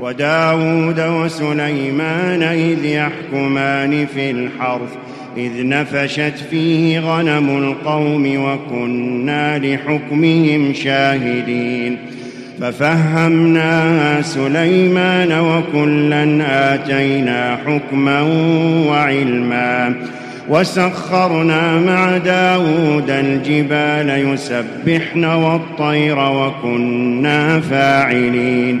وداود وسليمان إذ يحكمان في الحرث، إذ نفشت فيه غنم القوم وكنا لحكمهم شاهدين. ففهمناها سليمان وكلا آتينا حكما وعلما. وسخرنا مع داود الجبال يسبحن والطير وكنا فاعلين.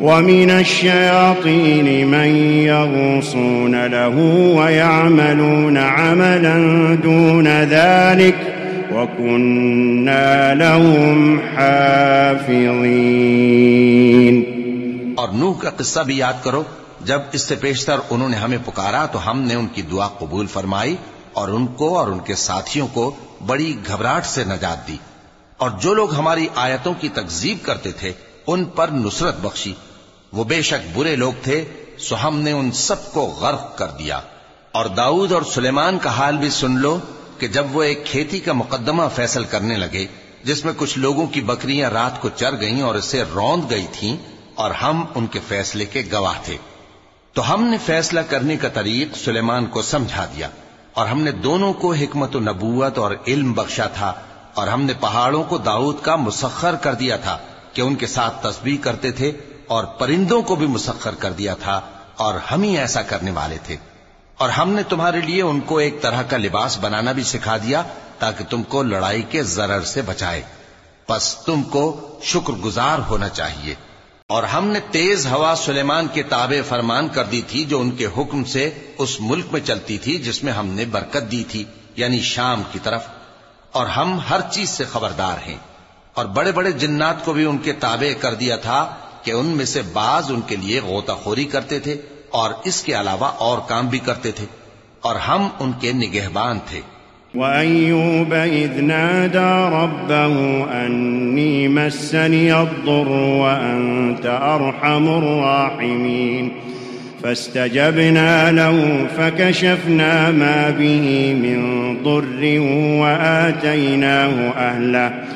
ومن الشياطين من يغوصون له ويعملون عملا دون ذلك وكنا لهم حافظين. اور نوح کا قصہ بھی یاد کرو، جب اس سے پیشتر انہوں نے ہمیں پکارا تو ہم نے ان کی دعا قبول فرمائی اور ان کو اور ان کے ساتھیوں کو بڑی گھبراہٹ سے نجات دی۔ اور جو لوگ ہماری آیتوں کی تکزیب کرتے تھے ان پر نصرت بخشی۔ وہ بے شک برے لوگ تھے، سو ہم نے ان سب کو غرق کر دیا۔ اور داؤد اور سلیمان کا حال بھی سن لو کہ جب وہ ایک کھیتی کا مقدمہ فیصل کرنے لگے، جس میں کچھ لوگوں کی بکریاں رات کو چر گئیں اور اسے روند گئی تھیں، اور ہم ان کے فیصلے کے گواہ تھے۔ تو ہم نے فیصلہ کرنے کا طریق سلیمان کو سمجھا دیا، اور ہم نے دونوں کو حکمت و نبوت اور علم بخشا تھا، اور ہم نے پہاڑوں کو داؤد کا مسخر کر دیا تھا۔ کہ ان کے ساتھ تسبیح کرتے تھے اور پرندوں کو بھی مسخر کر دیا تھا اور ہم ہی ایسا کرنے والے تھے۔ اور ہم نے تمہارے لیے ان کو ایک طرح کا لباس بنانا بھی سکھا دیا تاکہ تم کو لڑائی کے ضرر سے بچائے۔ پس تم کو شکر گزار ہونا چاہیے۔ اور ہم نے تیز ہوا سلیمان کے تابع فرمان کر دی تھی جو ان کے حکم سے اس ملک میں چلتی تھی جس میں ہم نے برکت دی تھی یعنی شام کی طرف۔ اور ہم ہر چیز سے خبردار ہیں۔ اور بڑے بڑے جنات کو بھی ان کے تابع کر دیا تھا کہ ان میں سے بعض ان کے لیے غوطہ خوری کرتے تھے اور اس کے علاوہ اور کام بھی کرتے تھے اور ہم ان کے نگہبان تھے۔ وأيوب إذ نادى ربه أني مسني الضر وأنت أرحم الراحمين فاستجبنا له فكشفنا ما به من ضر وآتيناه أهله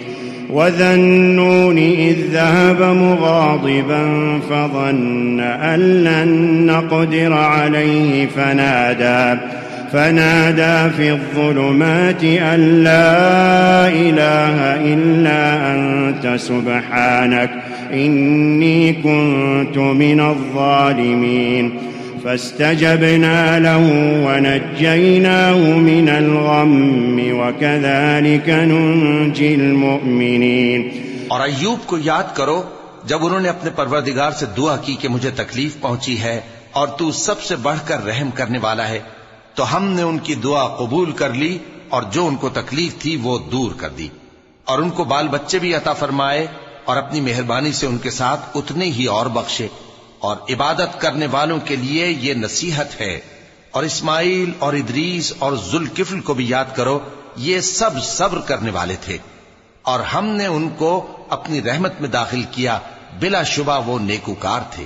وذا النون إذ ذهب مغاضبا فظن أن لن نقدر عليه فنادى فنادى في الظلمات أن لا إله إلا أنت سبحانك، إني كنت من الظالمين فاستجبنا له ونجيناه من الغم، وكذلك ننجي المؤمنين. اور ایوب کو یاد کرو، جب انہوں نے اپنے پروردگار سے دعا کی کہ مجھے تکلیف پہنچی ہے اور تو سب سے بڑھ کر رحم کرنے والا ہے، تو ہم نے ان کی دعا قبول کر لی اور جو ان کو تکلیف تھی وہ دور کر دی۔ اور ان کو بال بچے بھی عطا فرمائے اور اپنی مہربانی سے ان کے ساتھ اتنے ہی اور بخشے۔ اور عبادت کرنے والوں کے لیے یہ نصیحت ہے۔ اور اسماعیل اور ادریس اور ذوالکفل کو بھی یاد کرو، یہ سب صبر کرنے والے تھے۔ اور ہم نے ان کو اپنی رحمت میں داخل کیا، بلا شبہ وہ نیکوکار تھے۔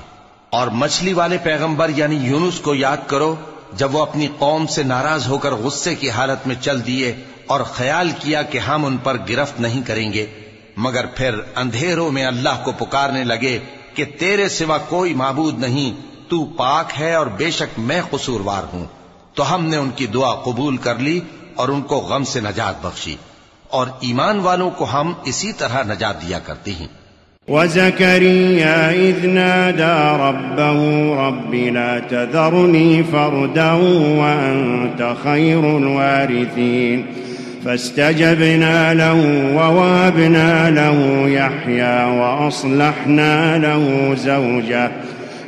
اور مچھلی والے پیغمبر یعنی یونس کو یاد کرو، جب وہ اپنی قوم سے ناراض ہو کر غصے کی حالت میں چل دیے اور خیال کیا کہ ہم ان پر گرفت نہیں کریں گے، مگر پھر اندھیروں میں اللہ کو پکارنے لگے۔ کہ تیرے سوا کوئی معبود نہیں، تو پاک ہے اور بے شک میں قصوروار ہوں۔ تو ہم نے ان کی دعا قبول کر لی اور ان کو غم سے نجات بخشی۔ اور ایمان والوں کو ہم اسی طرح نجات دیا کرتے ہیں۔ وزكريا إذ نادى ربه رب لا تذرني فردا وأنت خير الوارثين۔ فاستجبنا له ووابنا له يحيى وأصلحنا له زوجه.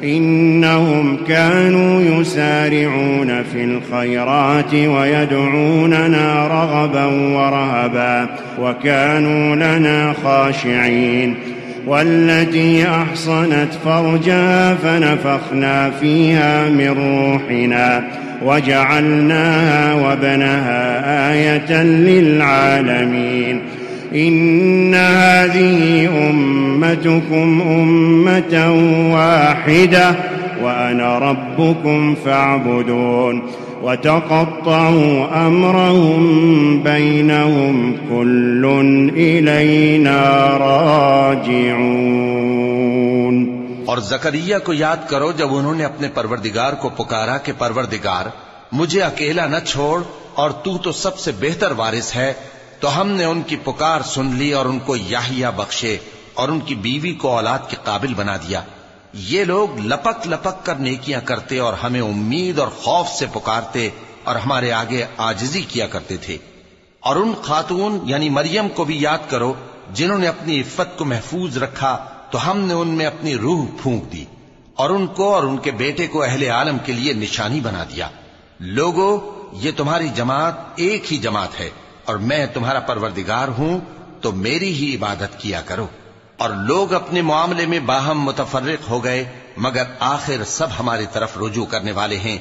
إنهم كانوا يسارعون في الخيرات ويدعوننا رغبا ورهبا وكانوا لنا خاشعين. والتي أحصنت فرجها فنفخنا فيها من روحنا. وجعلناها وبنها آية للعالمين. إن هذه أمتكم أمة واحدة، وأنا ربكم فاعبدون. وتقطعوا أمرهم بينهم، كل إلينا راجعون. اور زکریہ کو یاد کرو جب انہوں نے اپنے پروردگار کو پکارا کہ پروردگار، مجھے اکیلا نہ چھوڑ اور تو تو سب سے بہتر وارث ہے، تو ہم نے ان کی پکار سن لی اور ان کو یاہیا بخشے اور ان کی بیوی کو اولاد کے قابل بنا دیا۔ یہ لوگ لپک لپک کر نیکیاں کرتے اور ہمیں امید اور خوف سے پکارتے اور ہمارے آگے آجزی کیا کرتے تھے۔ اور ان خاتون یعنی مریم کو بھی یاد کرو جنہوں نے اپنی عفت کو محفوظ رکھا تو ہم نے ان میں اپنی روح پھونک دی اور ان کو اور ان کے بیٹے کو اہل عالم کے لیے نشانی بنا دیا۔ لوگوں یہ تمہاری جماعت ایک ہی جماعت ہے اور میں تمہارا پروردگار ہوں، تو میری ہی عبادت کیا کرو۔ اور لوگ اپنے معاملے میں باہم متفرق ہو گئے، مگر آخر سب ہماری طرف رجوع کرنے والے ہیں۔